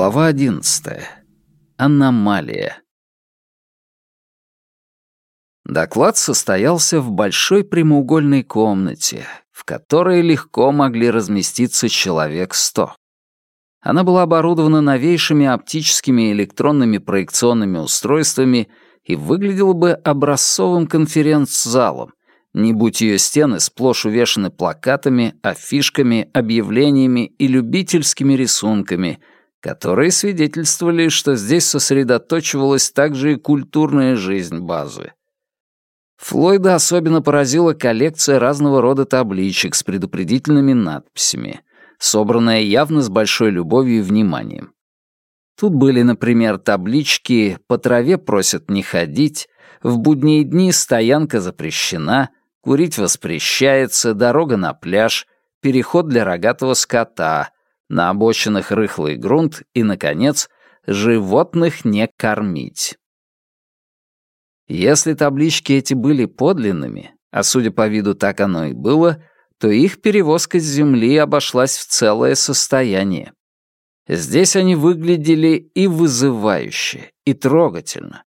Глава одиннадцатая. Аномалия. Доклад состоялся в большой прямоугольной комнате, в которой легко могли разместиться человек сто. Она была оборудована новейшими оптическими и электронными проекционными устройствами и выглядела бы образцовым конференц-залом, не будь ее стены сплошь увешаны плакатами, афишками, объявлениями и любительскими рисунками, которые свидетельствовали, что здесь сосредоточивалась также и культурная жизнь базы. Флойда особенно поразила коллекция разного рода табличек с предупредительными надписями, собранная явно с большой любовью и вниманием. Тут были, например, таблички «По траве просят не ходить», «В будние дни стоянка запрещена», «Курить воспрещается», «Дорога на пляж», «Переход для рогатого скота», «На обочинах рыхлый грунт» и, наконец, «Животных не кормить». Если таблички эти были подлинными, а судя по виду так оно и было, то их перевозка с земли обошлась в целое состояние. Здесь они выглядели и вызывающе, и трогательно.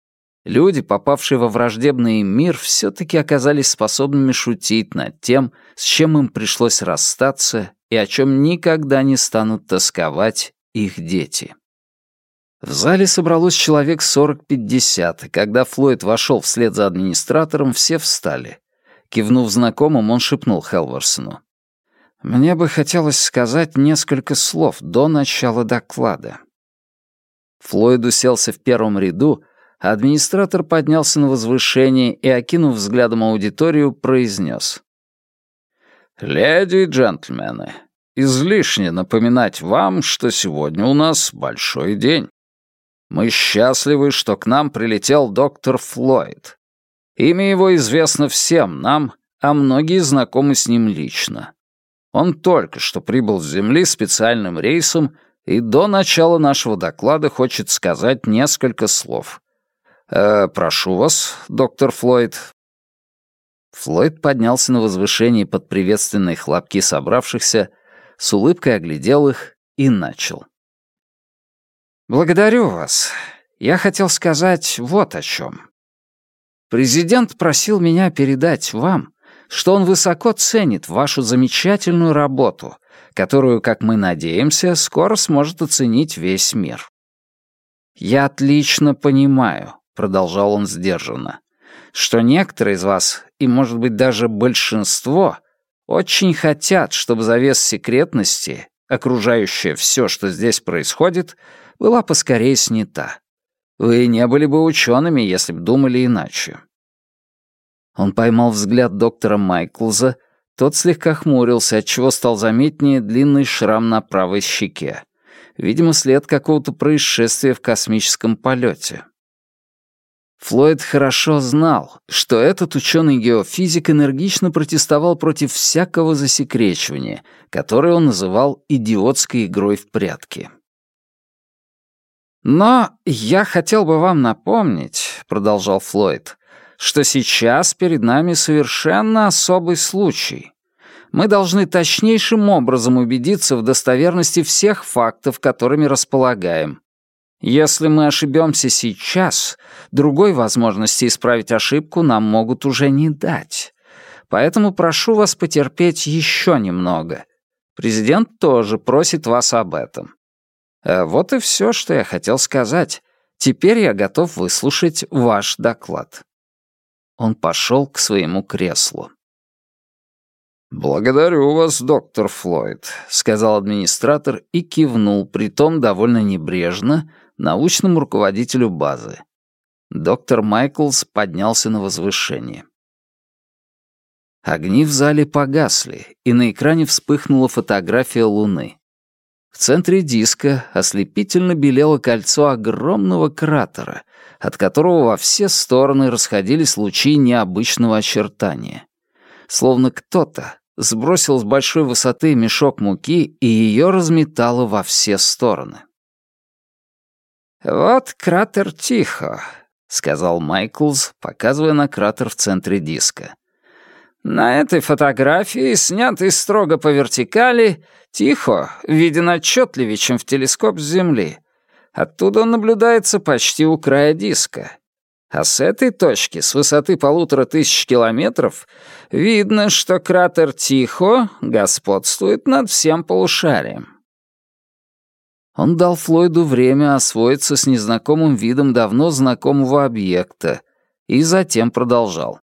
Люди, попавшие во враждебный мир, все-таки оказались способными шутить над тем, с чем им пришлось расстаться и о чем никогда не станут тосковать их дети. В зале собралось человек 40-50, и когда Флойд вошел вслед за администратором, все встали. Кивнув знакомым, он шепнул Хелверсону. «Мне бы хотелось сказать несколько слов до начала доклада». Флойд уселся в первом ряду, администратор поднялся на возвышение и, окинув взглядом аудиторию, произнес. «Леди и джентльмены, излишне напоминать вам, что сегодня у нас большой день. Мы счастливы, что к нам прилетел доктор Флойд. Имя его известно всем нам, а многие знакомы с ним лично. Он только что прибыл с Земли специальным рейсом и до начала нашего доклада хочет сказать несколько слов. Э, «Прошу вас, доктор Флойд». Флойд поднялся на возвышение под приветственные хлопки собравшихся, с улыбкой оглядел их и начал. «Благодарю вас. Я хотел сказать вот о чем. Президент просил меня передать вам, что он высоко ценит вашу замечательную работу, которую, как мы надеемся, скоро сможет оценить весь мир. Я отлично понимаю, продолжал он сдержанно, что некоторые из вас, и, может быть, даже большинство, очень хотят, чтобы завес секретности, окружающая все, что здесь происходит, была поскорее снята. Вы не были бы учеными, если бы думали иначе. Он поймал взгляд доктора Майклза, тот слегка хмурился, отчего стал заметнее длинный шрам на правой щеке. Видимо, след какого-то происшествия в космическом полете. Флойд хорошо знал, что этот ученый-геофизик энергично протестовал против всякого засекречивания, которое он называл идиотской игрой в прятки. «Но я хотел бы вам напомнить», — продолжал Флойд, «что сейчас перед нами совершенно особый случай. Мы должны точнейшим образом убедиться в достоверности всех фактов, которыми располагаем. Если мы ошибемся сейчас, другой возможности исправить ошибку нам могут уже не дать. Поэтому прошу вас потерпеть еще немного. Президент тоже просит вас об этом. Э, вот и все, что я хотел сказать. Теперь я готов выслушать ваш доклад. Он пошел к своему креслу. «Благодарю вас, доктор Флойд», — сказал администратор и кивнул, притом довольно небрежно, научному руководителю базы. Доктор Майклс поднялся на возвышение. Огни в зале погасли, и на экране вспыхнула фотография Луны. В центре диска ослепительно белело кольцо огромного кратера, от которого во все стороны расходились лучи необычного очертания. Словно кто-то сбросил с большой высоты мешок муки и ее разметало во все стороны. «Вот кратер Тихо», — сказал Майклз, показывая на кратер в центре диска. На этой фотографии, снятой строго по вертикали, тихо, виден отчетливее, чем в телескоп с Земли. Оттуда он наблюдается почти у края диска. А с этой точки, с высоты полутора тысяч километров, видно, что кратер Тихо господствует над всем полушарием. Он дал Флойду время освоиться с незнакомым видом давно знакомого объекта и затем продолжал.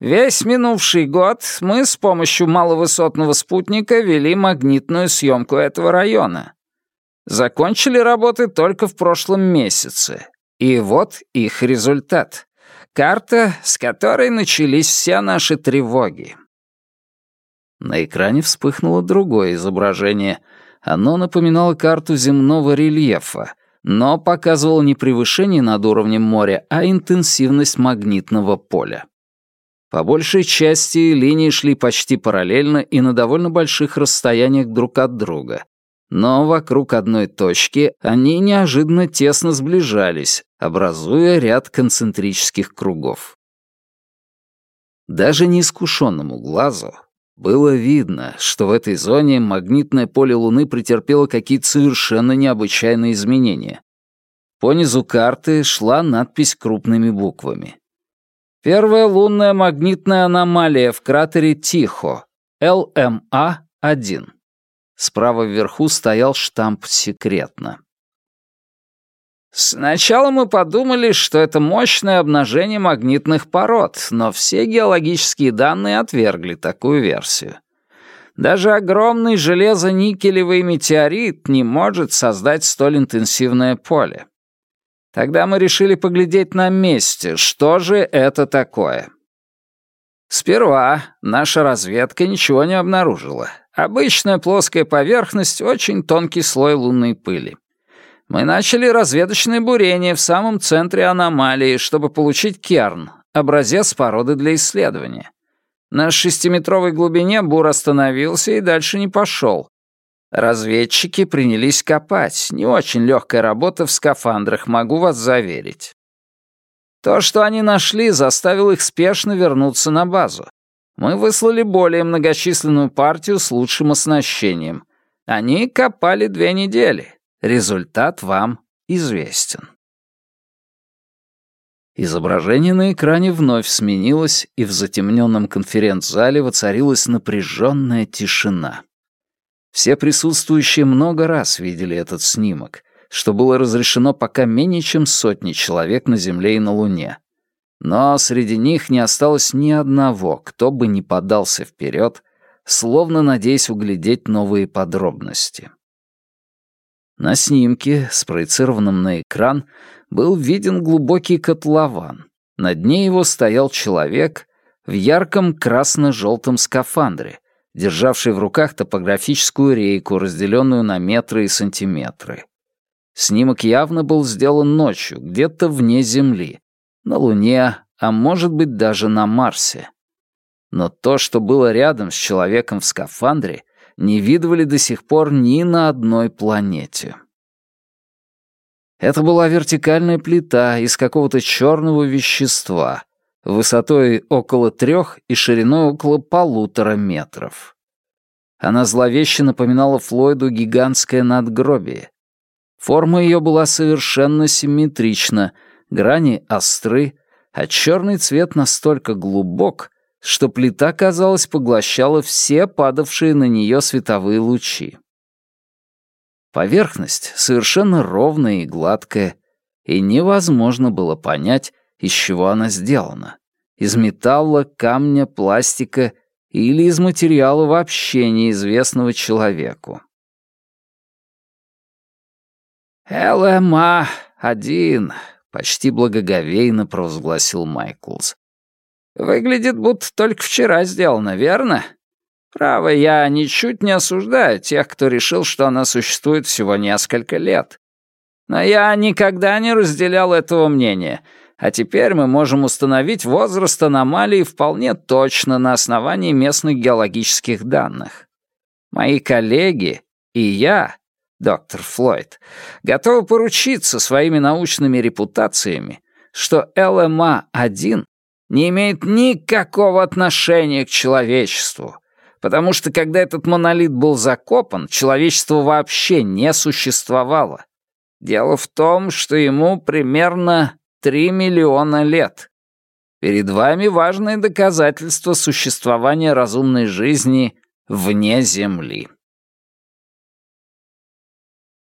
Весь минувший год мы с помощью маловысотного спутника вели магнитную съемку этого района. Закончили работы только в прошлом месяце. И вот их результат. Карта, с которой начались все наши тревоги. На экране вспыхнуло другое изображение. Оно напоминало карту земного рельефа, но показывало не превышение над уровнем моря, а интенсивность магнитного поля. По большей части линии шли почти параллельно и на довольно больших расстояниях друг от друга. Но вокруг одной точки они неожиданно тесно сближались, образуя ряд концентрических кругов. Даже неискушенному глазу было видно, что в этой зоне магнитное поле Луны претерпело какие-то совершенно необычайные изменения. По низу карты шла надпись крупными буквами. Первая лунная магнитная аномалия в кратере Тихо, ЛМА-1. Справа вверху стоял штамп «Секретно». Сначала мы подумали, что это мощное обнажение магнитных пород, но все геологические данные отвергли такую версию. Даже огромный железо-никелевый метеорит не может создать столь интенсивное поле. Тогда мы решили поглядеть на месте, что же это такое. Сперва наша разведка ничего не обнаружила. Обычная плоская поверхность, очень тонкий слой лунной пыли. Мы начали разведочное бурение в самом центре аномалии, чтобы получить керн, образец породы для исследования. На шестиметровой глубине бур остановился и дальше не пошел, Разведчики принялись копать. Не очень легкая работа в скафандрах, могу вас заверить. То, что они нашли, заставило их спешно вернуться на базу. Мы выслали более многочисленную партию с лучшим оснащением. Они копали две недели. Результат вам известен. Изображение на экране вновь сменилось, и в затемненном конференц-зале воцарилась напряженная тишина. Все присутствующие много раз видели этот снимок, что было разрешено пока менее чем сотни человек на Земле и на Луне. Но среди них не осталось ни одного, кто бы не подался вперед, словно надеясь углядеть новые подробности. На снимке, спроецированном на экран, был виден глубокий котлован. На дне его стоял человек в ярком красно-желтом скафандре, державший в руках топографическую рейку, разделенную на метры и сантиметры. Снимок явно был сделан ночью, где-то вне Земли, на Луне, а может быть даже на Марсе. Но то, что было рядом с человеком в скафандре, не видывали до сих пор ни на одной планете. Это была вертикальная плита из какого-то черного вещества, высотой около трех и шириной около полутора метров. Она зловеще напоминала Флойду гигантское надгробие. Форма ее была совершенно симметрична, грани остры, а черный цвет настолько глубок, что плита, казалось, поглощала все падавшие на нее световые лучи. Поверхность совершенно ровная и гладкая, и невозможно было понять, из чего она сделана. Из металла, камня, пластика или из материала вообще неизвестного человеку. «ЛМА-1», — почти благоговейно провозгласил Майклс. «Выглядит, будто только вчера сделано, верно? Право, я ничуть не осуждаю тех, кто решил, что она существует всего несколько лет. Но я никогда не разделял этого мнения, а теперь мы можем установить возраст аномалии вполне точно на основании местных геологических данных. Мои коллеги и я, доктор Флойд, готовы поручиться своими научными репутациями, что ЛМА-1 не имеет никакого отношения к человечеству, потому что когда этот монолит был закопан, человечество вообще не существовало. Дело в том, что ему примерно 3 миллиона лет. Перед вами важное доказательство существования разумной жизни вне Земли.